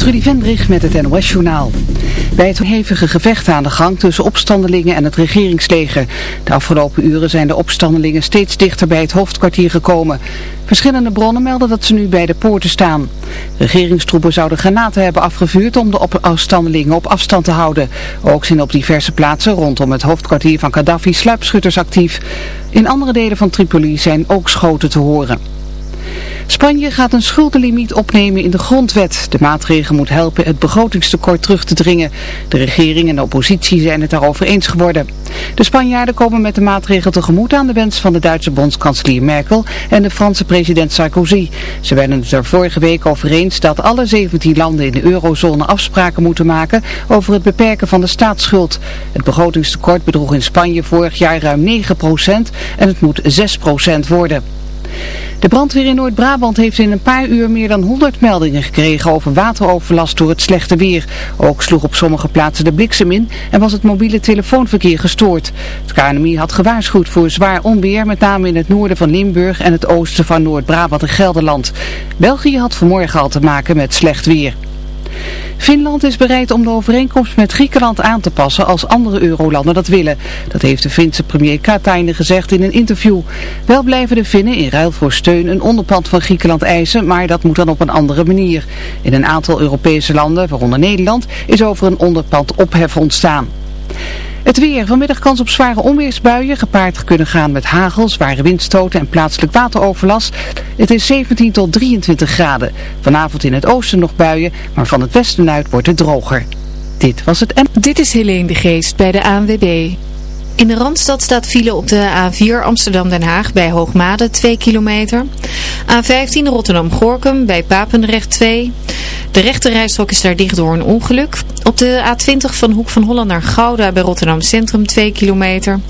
Trudy Vendrich met het NOS-journaal. Bij het hevige gevecht aan de gang tussen opstandelingen en het regeringsleger. De afgelopen uren zijn de opstandelingen steeds dichter bij het hoofdkwartier gekomen. Verschillende bronnen melden dat ze nu bij de poorten staan. Regeringstroepen zouden granaten hebben afgevuurd om de opstandelingen op afstand te houden. Ook zijn op diverse plaatsen rondom het hoofdkwartier van Gaddafi sluipschutters actief. In andere delen van Tripoli zijn ook schoten te horen. Spanje gaat een schuldenlimiet opnemen in de grondwet. De maatregel moet helpen het begrotingstekort terug te dringen. De regering en de oppositie zijn het daarover eens geworden. De Spanjaarden komen met de maatregel tegemoet aan de wens van de Duitse bondskanselier Merkel en de Franse president Sarkozy. Ze werden het er vorige week over eens dat alle 17 landen in de eurozone afspraken moeten maken over het beperken van de staatsschuld. Het begrotingstekort bedroeg in Spanje vorig jaar ruim 9% en het moet 6% worden. De brandweer in Noord-Brabant heeft in een paar uur meer dan 100 meldingen gekregen over wateroverlast door het slechte weer. Ook sloeg op sommige plaatsen de bliksem in en was het mobiele telefoonverkeer gestoord. Het KNMI had gewaarschuwd voor zwaar onweer, met name in het noorden van Limburg en het oosten van Noord-Brabant en Gelderland. België had vanmorgen al te maken met slecht weer. Finland is bereid om de overeenkomst met Griekenland aan te passen als andere eurolanden dat willen. Dat heeft de Finse premier Katainen gezegd in een interview. Wel blijven de Finnen in ruil voor steun een onderpand van Griekenland eisen, maar dat moet dan op een andere manier. In een aantal Europese landen, waaronder Nederland, is over een onderpand ophef ontstaan. Het weer. Vanmiddag kans op zware onweersbuien, gepaard kunnen gaan met hagel, zware windstoten en plaatselijk wateroverlast. Het is 17 tot 23 graden. Vanavond in het oosten nog buien, maar van het westen uit wordt het droger. Dit was het M. Dit is Helene de Geest bij de ANWB. In de Randstad staat file op de A4 Amsterdam-Den Haag bij Hoogmade 2 kilometer. A15 Rotterdam-Gorkum bij Papendrecht 2. De rechterrijstrook is daar dicht door een ongeluk. Op de A20 van Hoek van Holland naar Gouda bij Rotterdam Centrum 2 kilometer.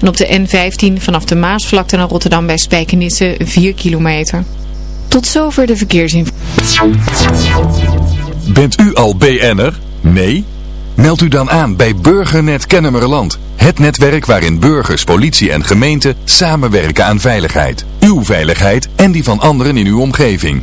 En op de N15 vanaf de Maasvlakte naar Rotterdam bij Spijkenisse 4 kilometer. Tot zover de verkeersinformatie. Bent u al BN'er? Nee? Meld u dan aan bij Burgernet Kennemerland. Het netwerk waarin burgers, politie en gemeente samenwerken aan veiligheid. Uw veiligheid en die van anderen in uw omgeving.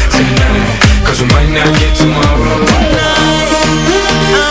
we might not get tomorrow. Tonight,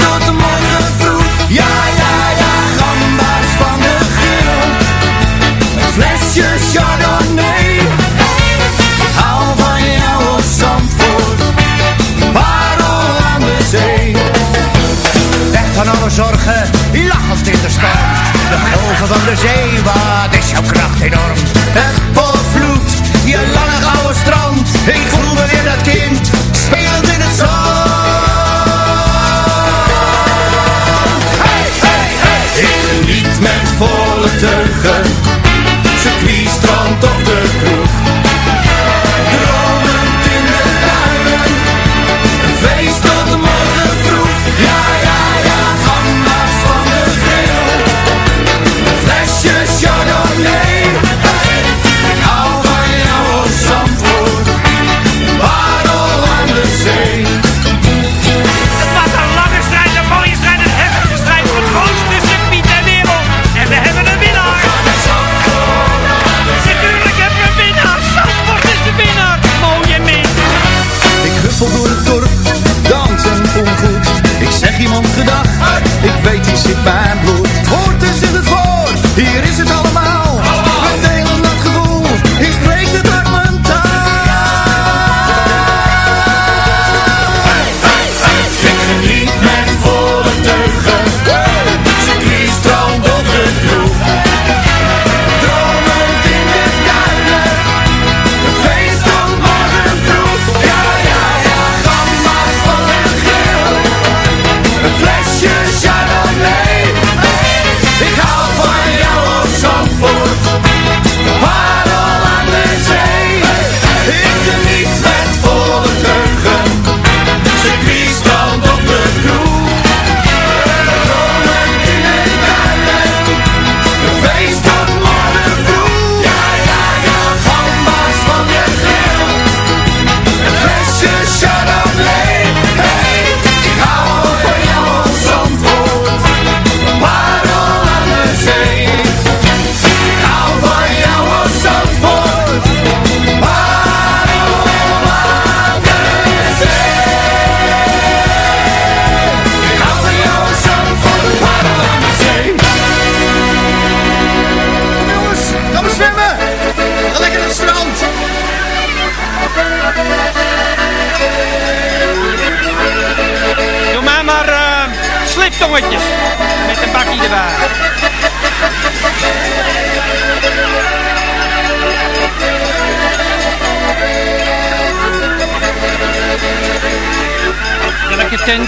van de zee, wat is jouw kracht enorm?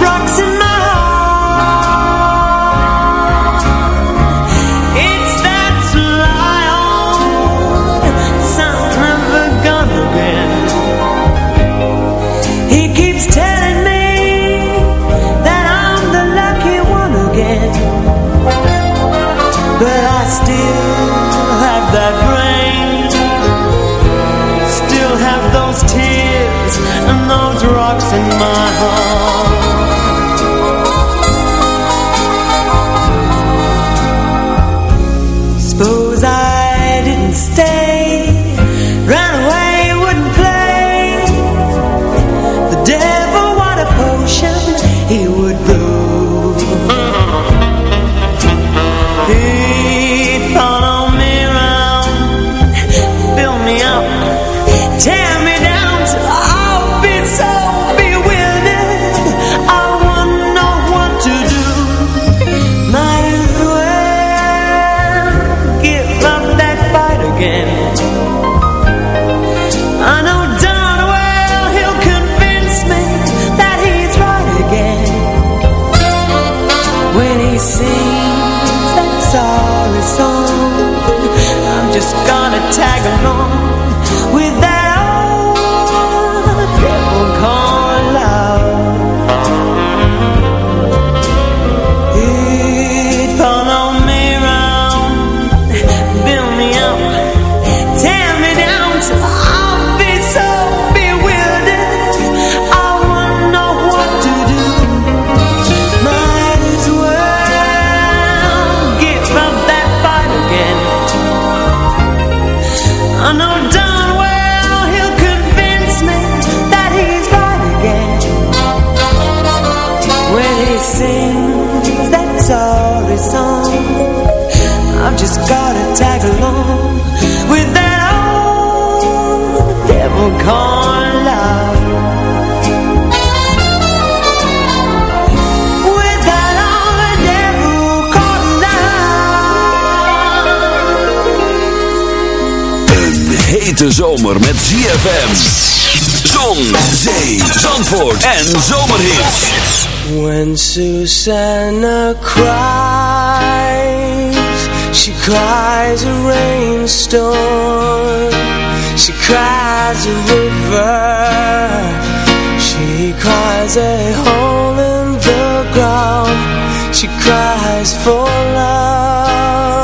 rocks and hete zomer met ZFM. Zon, zee, zandvoort en zomerhits. When Susanna cries, she cries a rainstorm. She cries a river. She cries a hole in the ground. She cries for love.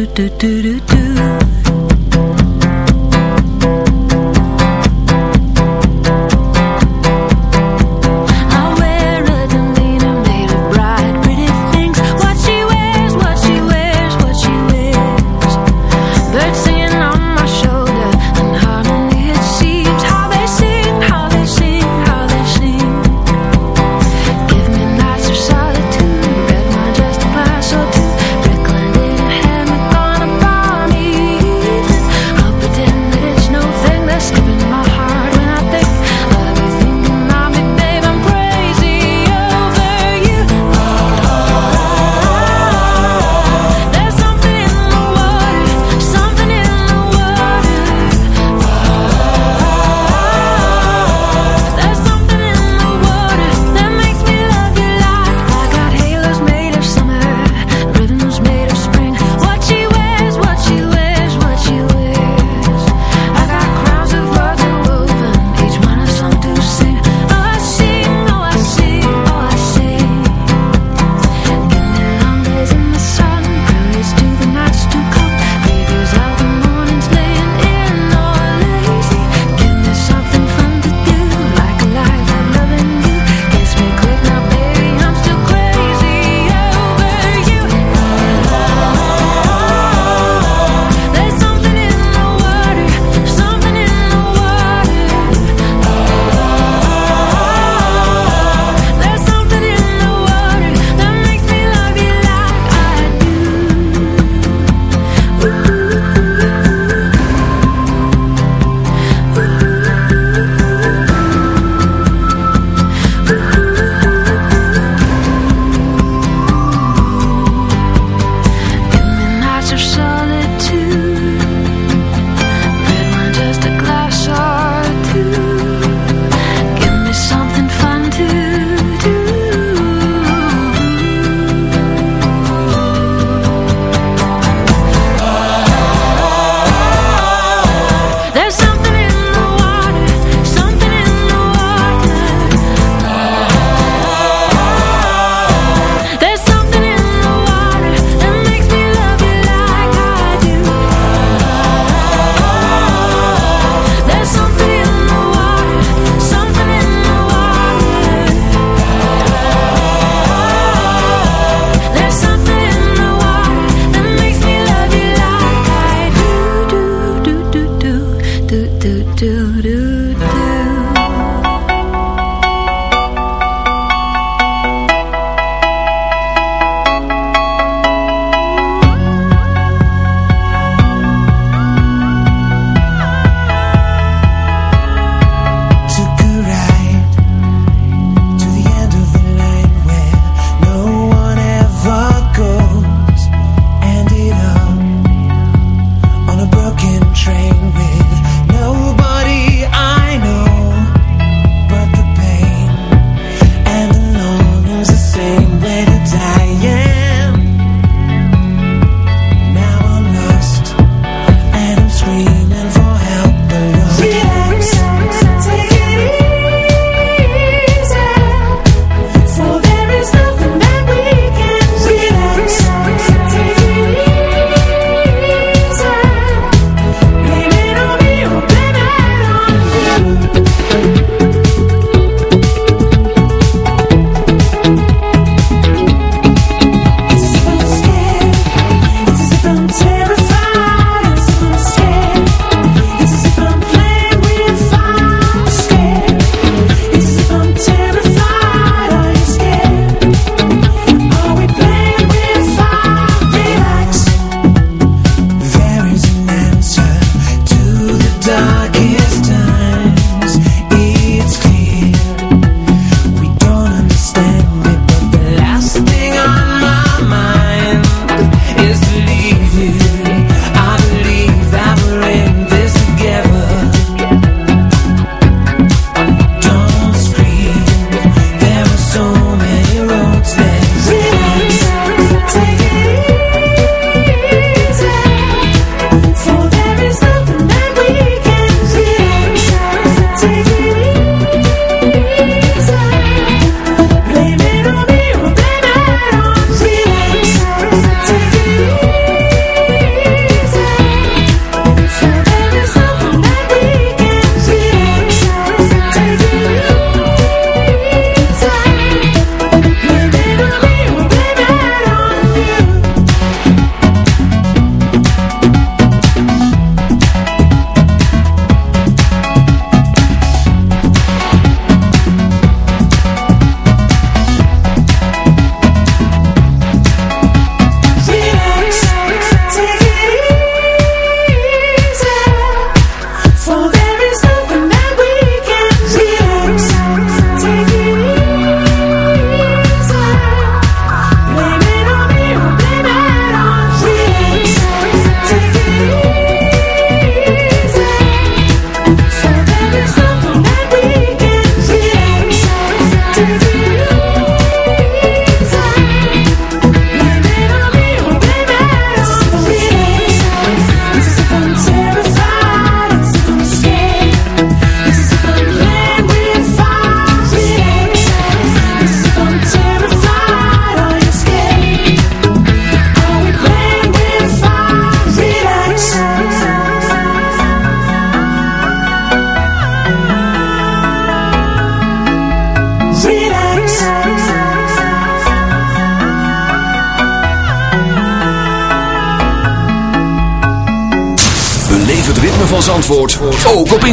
do do do do do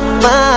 my mind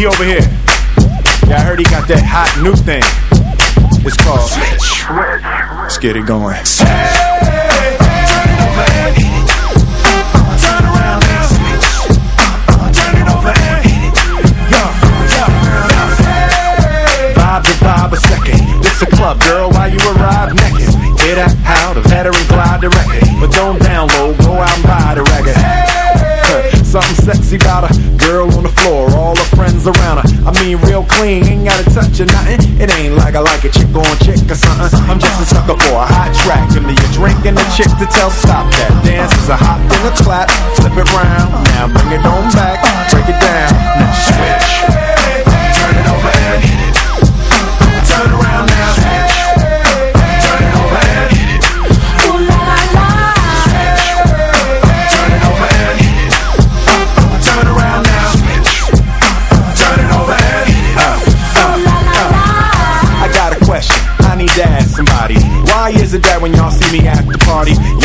he, over here. Yeah, I heard he got that hot new thing. It's called Switch. Let's get it going. Vibe to vibe a second. This a club, girl, while you arrive naked. Get out, how the veteran glide the record. But don't download, go out and buy the record. Huh, Something sexy about a around her. I mean, real clean, ain't gotta touch or nothing. It ain't like I like a chick on chick or something. I'm just a sucker for a hot track. Give me a drink and a chick to tell stop that. Dance is a hop and a clap, flip it round. Now bring it on back, break it down. Now switch.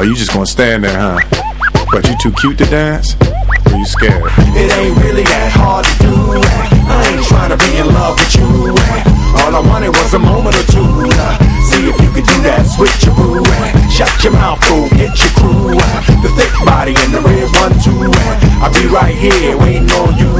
Oh, you just gonna stand there, huh? But you too cute to dance? Or you scared? It ain't really that hard to do. I ain't trying to be in love with you. Eh. All I wanted was a moment or two. uh, See if you could do that switcheroo. Eh. Shut your mouth, fool, get your crew. The thick body and the red one, too. I'll be right here waiting on you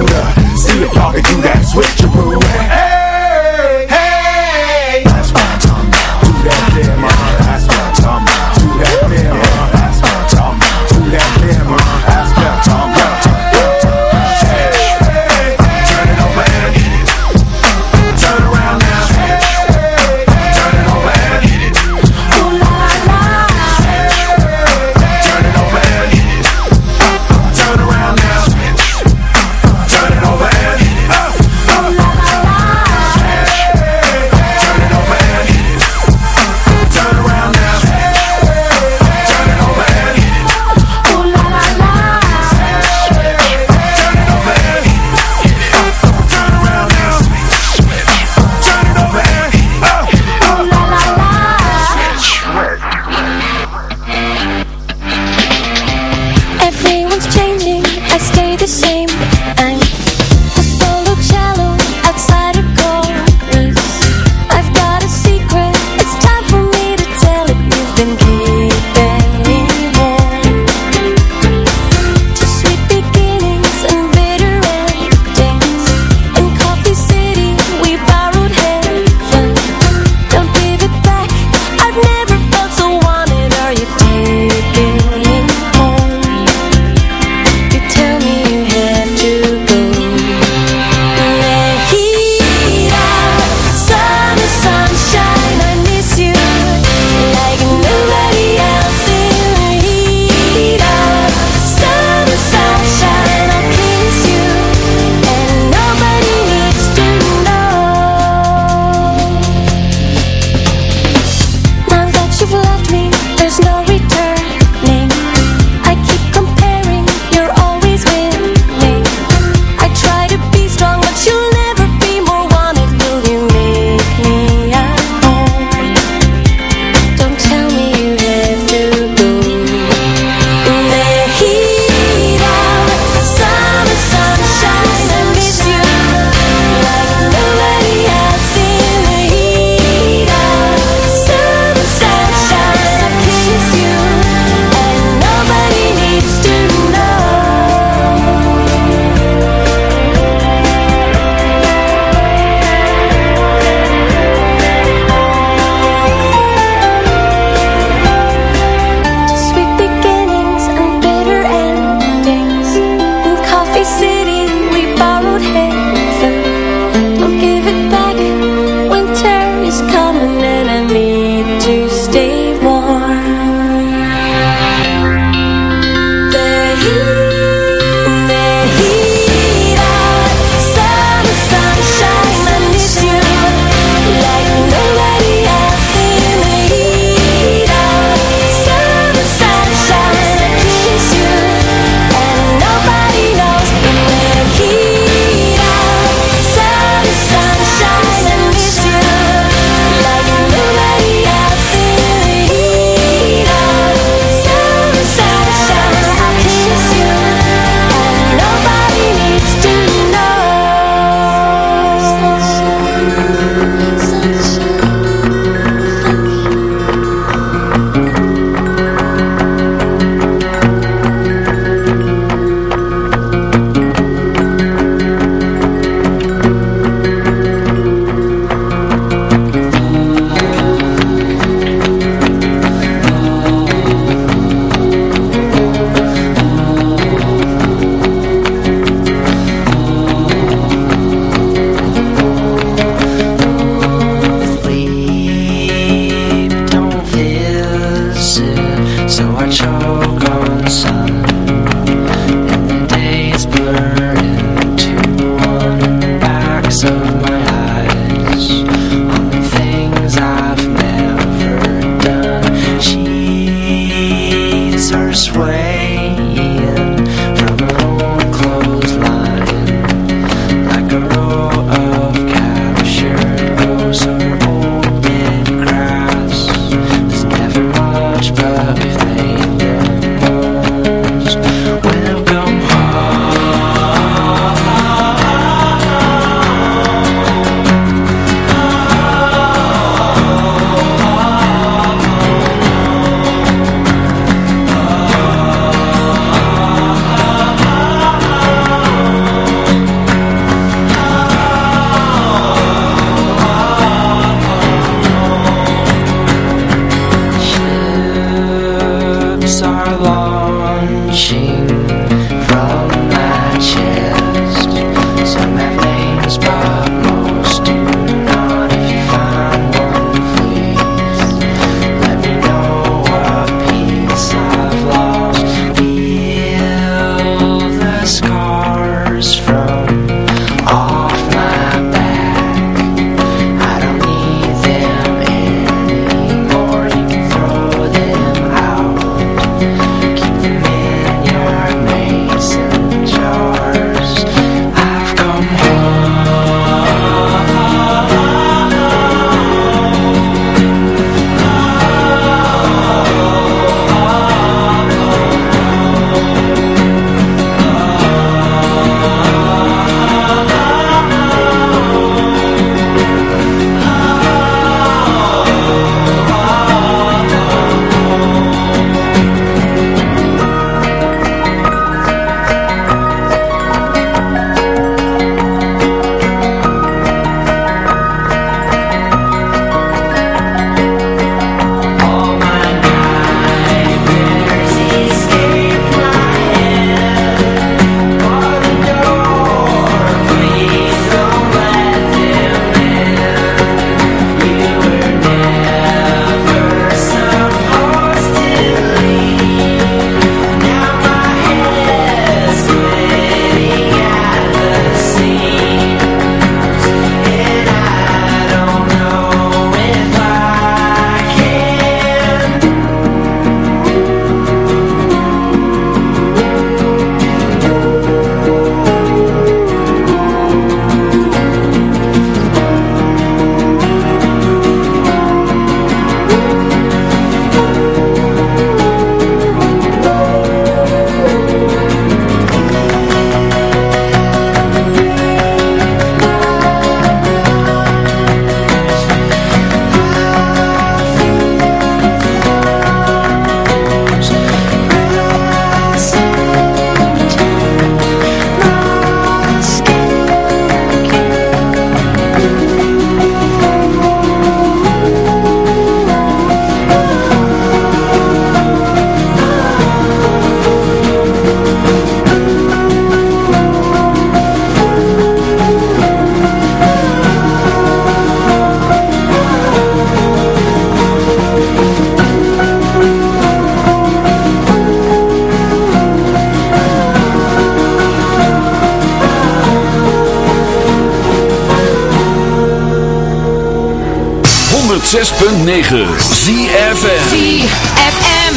106.9 ZFM ZFM.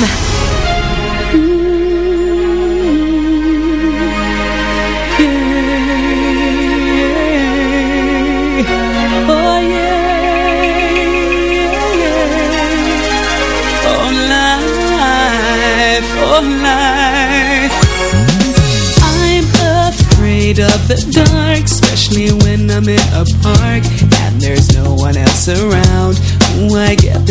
Oh yeah, oh life, oh life. I'm afraid of the dark, especially when I'm in a park and there's no one else around.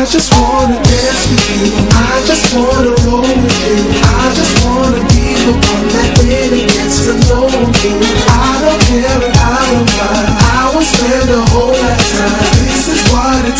I just wanna dance with you. I just wanna roll with you. I just wanna be the one that really gets to know you. I don't care and I don't mind. I will spend a whole lifetime. This is what it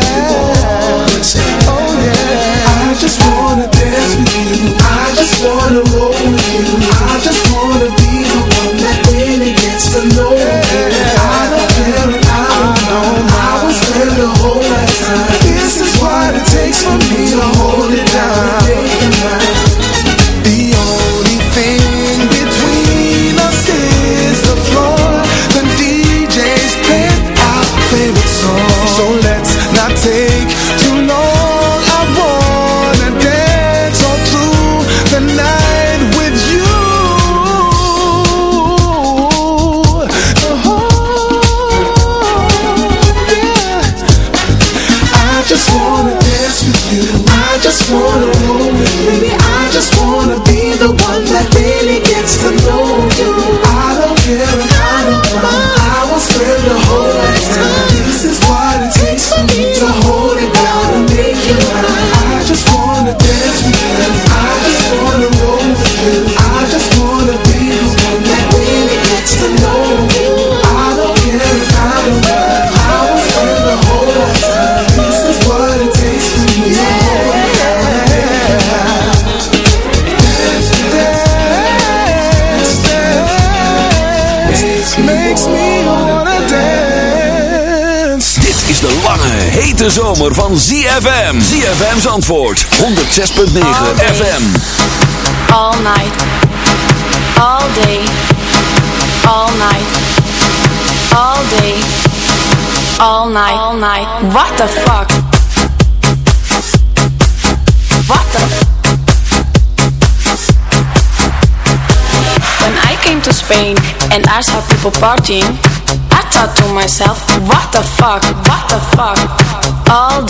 Oh yeah. I just wanna dance with you. Zomer van ZFM. ZFM's antwoord, 106.9 FM. All night, all day, all night, all day, all night, all night. What the fuck? What the When I came to Spain and I saw people partying, I thought to myself, what the fuck, what the fuck?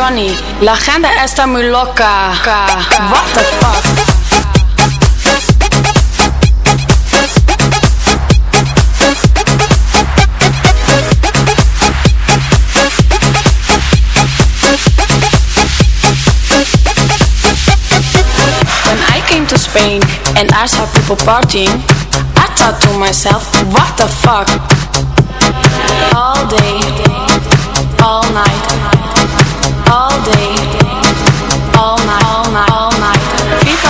Johnny, la gente está muy loca. What the fuck? To Spain and I saw people partying, I thought to myself, what the fuck? All day, all night,